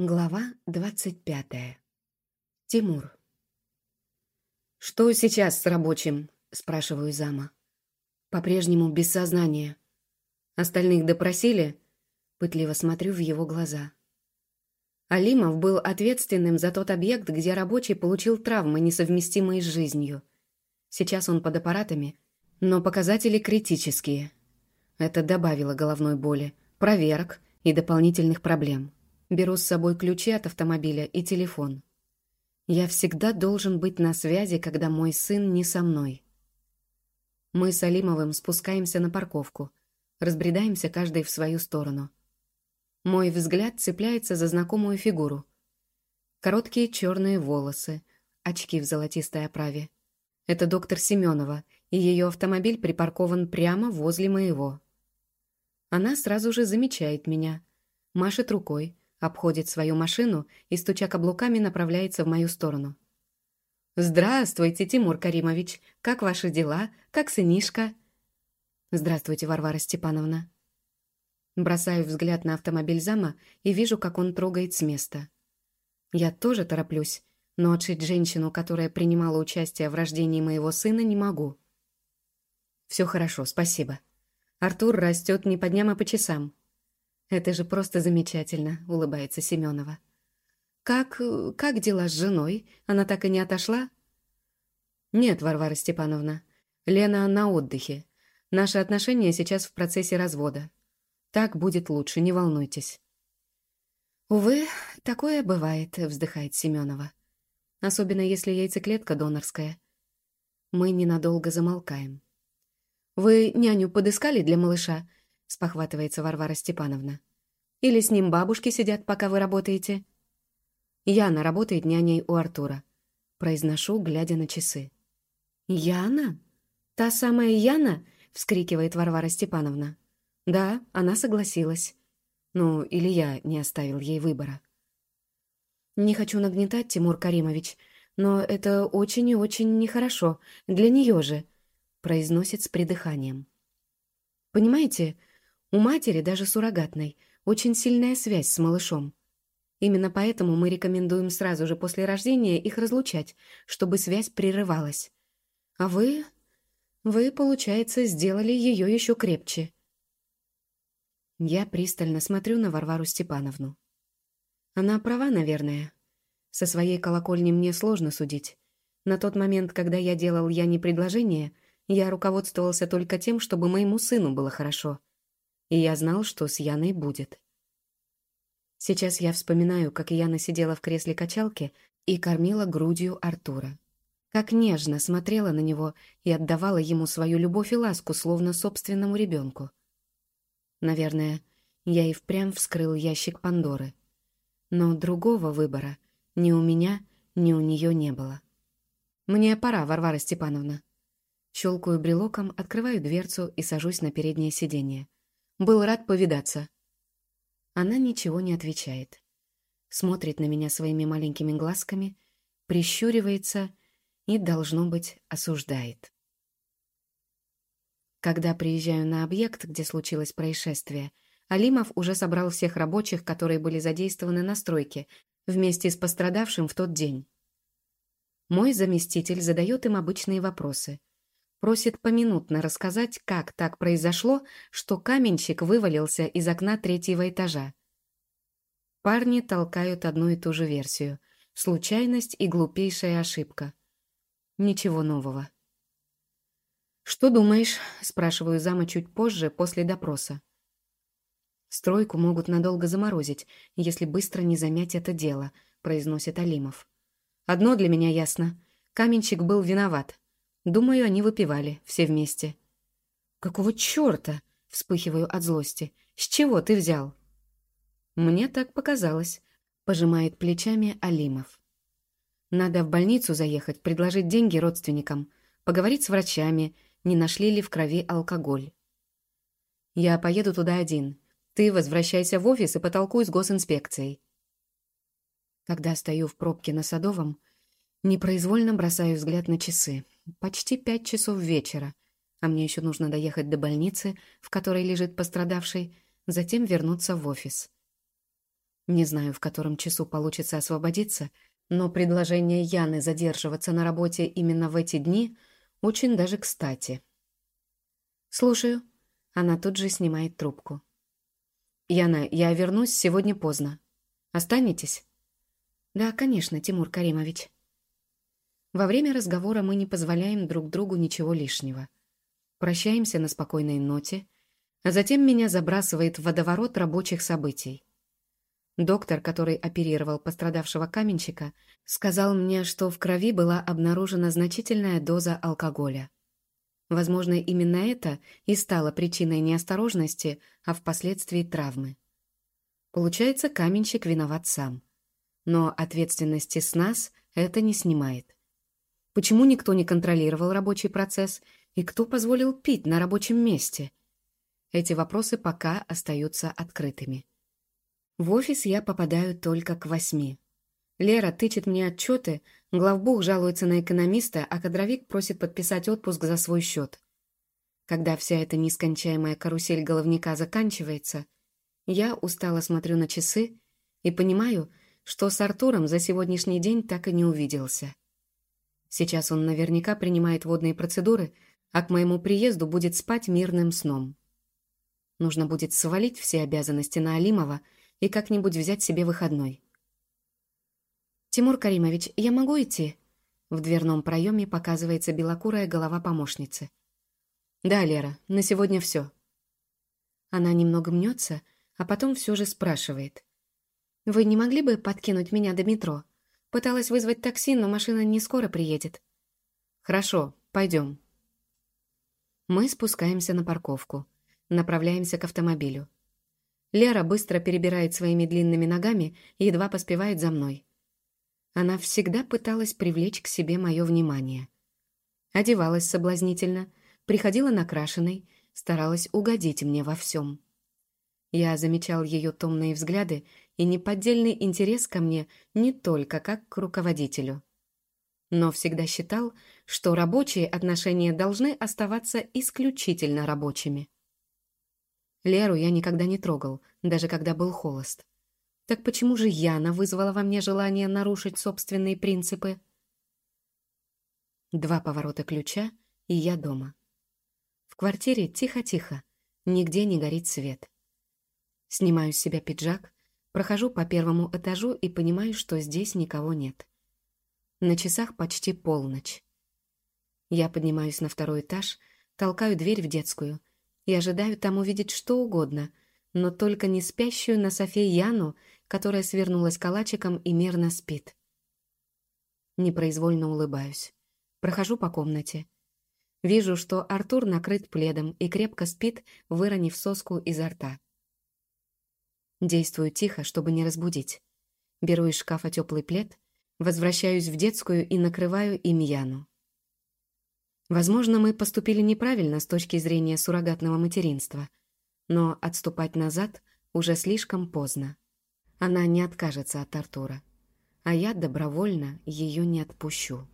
Глава двадцать пятая. Тимур. «Что сейчас с рабочим?» – спрашиваю зама. По-прежнему без сознания. Остальных допросили? Пытливо смотрю в его глаза. Алимов был ответственным за тот объект, где рабочий получил травмы, несовместимые с жизнью. Сейчас он под аппаратами, но показатели критические. Это добавило головной боли, проверок и дополнительных проблем. Беру с собой ключи от автомобиля и телефон. Я всегда должен быть на связи, когда мой сын не со мной. Мы с Алимовым спускаемся на парковку, разбредаемся каждый в свою сторону. Мой взгляд цепляется за знакомую фигуру. Короткие черные волосы, очки в золотистой оправе. Это доктор Семенова, и ее автомобиль припаркован прямо возле моего. Она сразу же замечает меня, машет рукой, обходит свою машину и, стуча каблуками, направляется в мою сторону. «Здравствуйте, Тимур Каримович! Как ваши дела? Как сынишка?» «Здравствуйте, Варвара Степановна!» Бросаю взгляд на автомобиль зама и вижу, как он трогает с места. Я тоже тороплюсь, но отшить женщину, которая принимала участие в рождении моего сына, не могу. «Все хорошо, спасибо. Артур растет не по дням, а по часам. «Это же просто замечательно», — улыбается Семенова. «Как... как дела с женой? Она так и не отошла?» «Нет, Варвара Степановна. Лена на отдыхе. Наши отношения сейчас в процессе развода. Так будет лучше, не волнуйтесь». «Увы, такое бывает», — вздыхает Семенова. «Особенно если яйцеклетка донорская». Мы ненадолго замолкаем. «Вы няню подыскали для малыша?» — спохватывается Варвара Степановна. «Или с ним бабушки сидят, пока вы работаете?» «Яна работает няней у Артура», — произношу, глядя на часы. «Яна? Та самая Яна?» — вскрикивает Варвара Степановна. «Да, она согласилась. Ну, или я не оставил ей выбора». «Не хочу нагнетать, Тимур Каримович, но это очень и очень нехорошо. Для нее же», — произносит с придыханием. «Понимаете, у матери, даже суррогатной, очень сильная связь с малышом. Именно поэтому мы рекомендуем сразу же после рождения их разлучать, чтобы связь прерывалась. А вы... вы, получается, сделали ее еще крепче. Я пристально смотрю на Варвару Степановну. Она права, наверное. Со своей колокольни мне сложно судить. На тот момент, когда я делал я не предложение, я руководствовался только тем, чтобы моему сыну было хорошо — и я знал, что с Яной будет. Сейчас я вспоминаю, как Яна сидела в кресле качалки и кормила грудью Артура. Как нежно смотрела на него и отдавала ему свою любовь и ласку, словно собственному ребенку. Наверное, я и впрямь вскрыл ящик Пандоры. Но другого выбора ни у меня, ни у нее не было. «Мне пора, Варвара Степановна». Щелкаю брелоком, открываю дверцу и сажусь на переднее сиденье. Был рад повидаться». Она ничего не отвечает. Смотрит на меня своими маленькими глазками, прищуривается и, должно быть, осуждает. Когда приезжаю на объект, где случилось происшествие, Алимов уже собрал всех рабочих, которые были задействованы на стройке, вместе с пострадавшим в тот день. Мой заместитель задает им обычные вопросы. Просит поминутно рассказать, как так произошло, что каменщик вывалился из окна третьего этажа. Парни толкают одну и ту же версию. Случайность и глупейшая ошибка. Ничего нового. «Что думаешь?» — спрашиваю зама чуть позже, после допроса. «Стройку могут надолго заморозить, если быстро не замять это дело», — произносит Алимов. «Одно для меня ясно. Каменщик был виноват. Думаю, они выпивали, все вместе. «Какого черта?» — вспыхиваю от злости. «С чего ты взял?» «Мне так показалось», — пожимает плечами Алимов. «Надо в больницу заехать, предложить деньги родственникам, поговорить с врачами, не нашли ли в крови алкоголь. Я поеду туда один. Ты возвращайся в офис и потолкуй с госинспекцией». Когда стою в пробке на Садовом, непроизвольно бросаю взгляд на часы. Почти пять часов вечера, а мне еще нужно доехать до больницы, в которой лежит пострадавший, затем вернуться в офис. Не знаю, в котором часу получится освободиться, но предложение Яны задерживаться на работе именно в эти дни очень даже кстати. «Слушаю». Она тут же снимает трубку. «Яна, я вернусь сегодня поздно. Останетесь?» «Да, конечно, Тимур Каримович». Во время разговора мы не позволяем друг другу ничего лишнего. Прощаемся на спокойной ноте, а затем меня забрасывает в водоворот рабочих событий. Доктор, который оперировал пострадавшего каменщика, сказал мне, что в крови была обнаружена значительная доза алкоголя. Возможно, именно это и стало причиной неосторожности, а впоследствии травмы. Получается, каменщик виноват сам. Но ответственности с нас это не снимает. Почему никто не контролировал рабочий процесс и кто позволил пить на рабочем месте? Эти вопросы пока остаются открытыми. В офис я попадаю только к восьми. Лера тычет мне отчеты, главбух жалуется на экономиста, а кадровик просит подписать отпуск за свой счет. Когда вся эта нескончаемая карусель головника заканчивается, я устало смотрю на часы и понимаю, что с Артуром за сегодняшний день так и не увиделся. Сейчас он наверняка принимает водные процедуры, а к моему приезду будет спать мирным сном. Нужно будет свалить все обязанности на Алимова и как-нибудь взять себе выходной. «Тимур Каримович, я могу идти?» В дверном проеме показывается белокурая голова помощницы. «Да, Лера, на сегодня все». Она немного мнется, а потом все же спрашивает. «Вы не могли бы подкинуть меня до метро? Пыталась вызвать такси, но машина не скоро приедет». «Хорошо, пойдем». Мы спускаемся на парковку, направляемся к автомобилю. Лера быстро перебирает своими длинными ногами и едва поспевает за мной. Она всегда пыталась привлечь к себе мое внимание. Одевалась соблазнительно, приходила накрашенной, старалась угодить мне во всем. Я замечал ее томные взгляды и неподдельный интерес ко мне не только как к руководителю. Но всегда считал, что рабочие отношения должны оставаться исключительно рабочими. Леру я никогда не трогал, даже когда был холост. Так почему же Яна вызвала во мне желание нарушить собственные принципы? Два поворота ключа, и я дома. В квартире тихо-тихо, нигде не горит свет. Снимаю с себя пиджак, прохожу по первому этажу и понимаю, что здесь никого нет. На часах почти полночь. Я поднимаюсь на второй этаж, толкаю дверь в детскую и ожидаю там увидеть что угодно, но только не спящую на софе Яну, которая свернулась калачиком и мирно спит. Непроизвольно улыбаюсь. Прохожу по комнате. Вижу, что Артур накрыт пледом и крепко спит, выронив соску изо рта. Действую тихо, чтобы не разбудить. Беру из шкафа теплый плед, возвращаюсь в детскую и накрываю им Яну. Возможно, мы поступили неправильно с точки зрения суррогатного материнства, но отступать назад уже слишком поздно. Она не откажется от Артура, а я добровольно ее не отпущу.